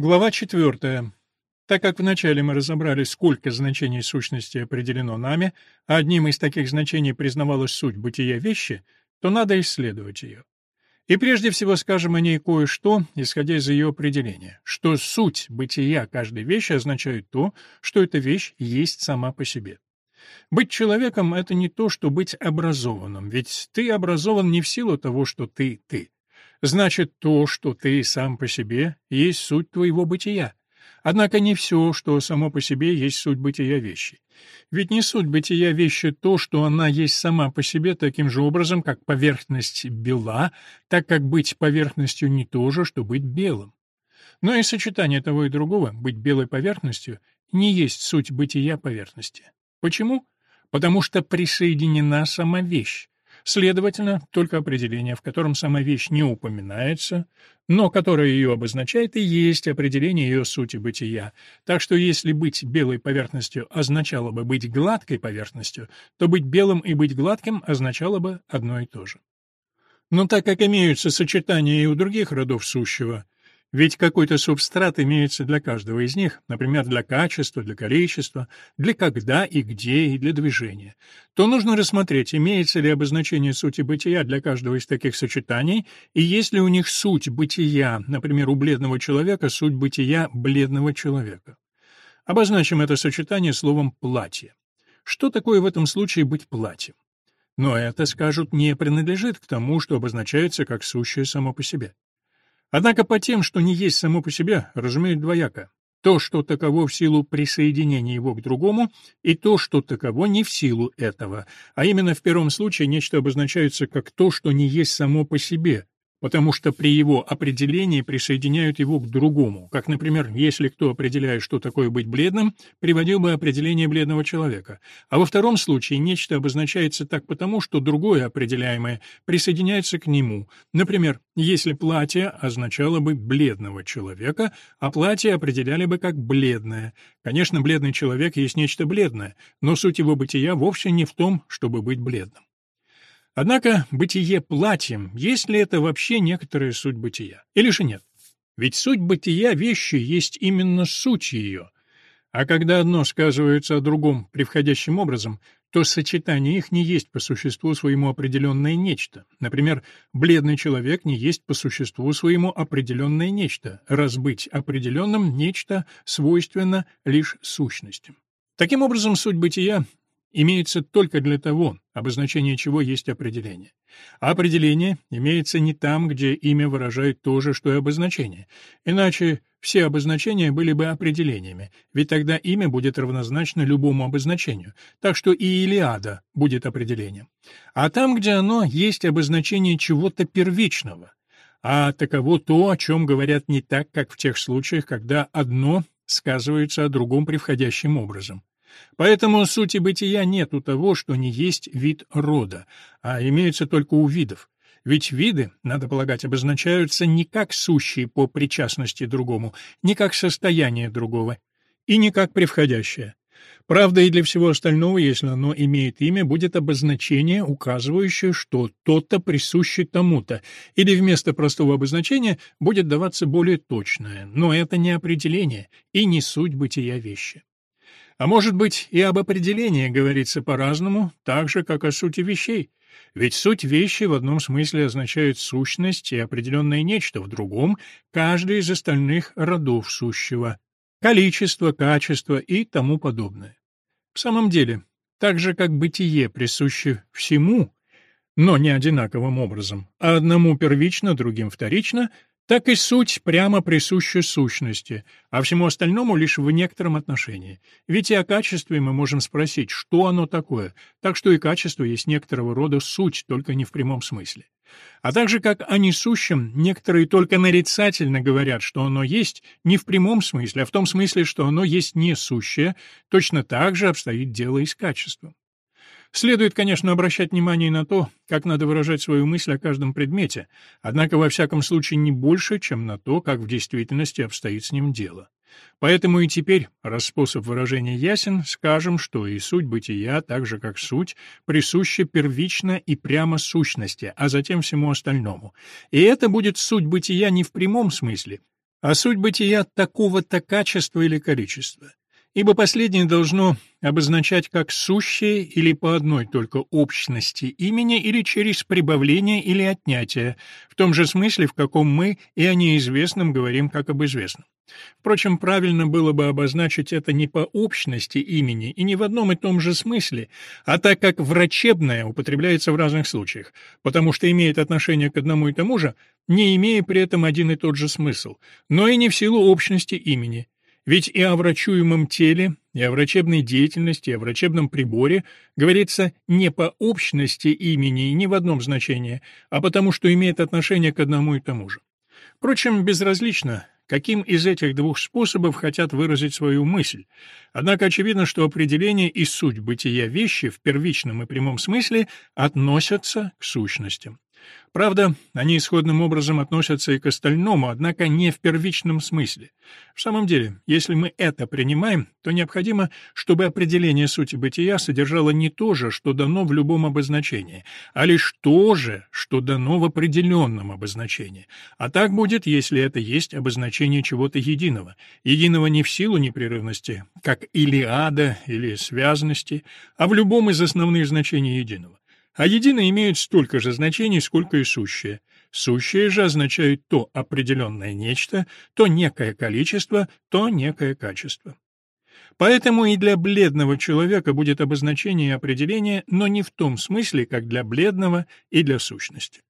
Глава 4. Так как вначале мы разобрали, сколько значений сущности определено нами, а одним из таких значений признавалась суть бытия вещи, то надо исследовать ее. И прежде всего скажем о ней кое-что, исходя из ее определения, что суть бытия каждой вещи означает то, что эта вещь есть сама по себе. Быть человеком — это не то, что быть образованным, ведь ты образован не в силу того, что ты — ты. Значит, то, что ты сам по себе, есть суть твоего бытия. Однако не все, что само по себе, есть суть бытия вещи. Ведь не суть бытия вещи то, что она есть сама по себе таким же образом, как поверхность бела, так как быть поверхностью не то же, что быть белым. Но и сочетание того и другого, быть белой поверхностью, не есть суть бытия поверхности. Почему? Потому что присоединена сама вещь, Следовательно, только определение, в котором сама вещь не упоминается, но которое ее обозначает, и есть определение ее сути бытия. Так что если быть белой поверхностью означало бы быть гладкой поверхностью, то быть белым и быть гладким означало бы одно и то же. Но так как имеются сочетания и у других родов сущего — ведь какой-то субстрат имеется для каждого из них, например, для качества, для количества, для когда и где и для движения. То нужно рассмотреть, имеется ли обозначение сути бытия для каждого из таких сочетаний, и есть ли у них суть бытия, например, у бледного человека суть бытия бледного человека. Обозначим это сочетание словом «платье». Что такое в этом случае быть платьем? Но это, скажут, не принадлежит к тому, что обозначается как сущее само по себе. Однако по тем, что не есть само по себе, разумеют двояко. То, что таково в силу присоединения его к другому, и то, что таково не в силу этого, а именно в первом случае нечто обозначается как то, что не есть само по себе, потому что при его определении присоединяют его к другому, как, например, если кто определяет, что такое быть бледным, приводил бы определение бледного человека. А во втором случае нечто обозначается так потому, что другое определяемое присоединяется к нему. Например, если платье означало бы бледного человека, а платье определяли бы как бледное. Конечно, бледный человек есть нечто бледное, но суть его бытия вовсе не в том, чтобы быть бледным. Однако бытие платьем, есть ли это вообще некоторая суть бытия? Или же нет? Ведь суть бытия вещи есть именно суть ее. А когда одно сказывается о другом превходящим образом, то сочетание их не есть по существу своему определенное нечто. Например, бледный человек не есть по существу своему определенное нечто, раз быть определенным нечто свойственно лишь сущностям. Таким образом, суть бытия имеется только для того, обозначение чего есть определение. А определение имеется не там, где имя выражает то же, что и обозначение. Иначе все обозначения были бы определениями, ведь тогда имя будет равнозначно любому обозначению, так что и Илиада будет определением. А там, где оно есть обозначение чего-то первичного, а таково то, о чем говорят не так, как в тех случаях, когда одно сказывается о другом превходящим образом. Поэтому сути бытия нет у того, что не есть вид рода, а имеется только у видов. Ведь виды, надо полагать, обозначаются не как сущие по причастности другому, не как состояние другого, и не как превходящее. Правда, и для всего остального, если оно имеет имя, будет обозначение, указывающее, что то-то присуще тому-то, или вместо простого обозначения будет даваться более точное, но это не определение и не суть бытия вещи. А может быть, и об определении говорится по-разному, так же, как о сути вещей. Ведь суть вещи в одном смысле означает сущность и определенное нечто, в другом — каждый из остальных родов сущего, количество, качество и тому подобное. В самом деле, так же, как бытие присуще всему, но не одинаковым образом, а одному первично, другим вторично, так и суть прямо присуща сущности, а всему остальному лишь в некотором отношении. Ведь и о качестве мы можем спросить, что оно такое, так что и качество есть некоторого рода суть, только не в прямом смысле. А также как о несущем, некоторые только нарицательно говорят, что оно есть не в прямом смысле, а в том смысле, что оно есть несущее, точно так же обстоит дело и с качеством. Следует, конечно, обращать внимание на то, как надо выражать свою мысль о каждом предмете, однако во всяком случае не больше, чем на то, как в действительности обстоит с ним дело. Поэтому и теперь, раз способ выражения ясен, скажем, что и суть бытия, так же как суть, присуща первично и прямо сущности, а затем всему остальному. И это будет суть бытия не в прямом смысле, а суть бытия такого-то качества или количества ибо последнее должно обозначать как сущее или по одной только общности имени или через прибавление или отнятие, в том же смысле, в каком мы и о неизвестном говорим как об известном. Впрочем, правильно было бы обозначить это не по общности имени и не в одном и том же смысле, а так как врачебное употребляется в разных случаях, потому что имеет отношение к одному и тому же, не имея при этом один и тот же смысл, но и не в силу общности имени. Ведь и о врачуемом теле, и о врачебной деятельности, и о врачебном приборе говорится не по общности имени и не в одном значении, а потому что имеет отношение к одному и тому же. Впрочем, безразлично, каким из этих двух способов хотят выразить свою мысль. Однако очевидно, что определение и суть бытия вещи в первичном и прямом смысле относятся к сущностям. Правда, они исходным образом относятся и к остальному, однако не в первичном смысле. В самом деле, если мы это принимаем, то необходимо, чтобы определение сути бытия содержало не то же, что дано в любом обозначении, а лишь то же, что дано в определенном обозначении. А так будет, если это есть обозначение чего-то единого. Единого не в силу непрерывности, как илиада или связности, а в любом из основных значений единого а единые имеют столько же значений, сколько и сущие. Сущие же означают то определенное нечто, то некое количество, то некое качество. Поэтому и для бледного человека будет обозначение и определение, но не в том смысле, как для бледного и для сущности.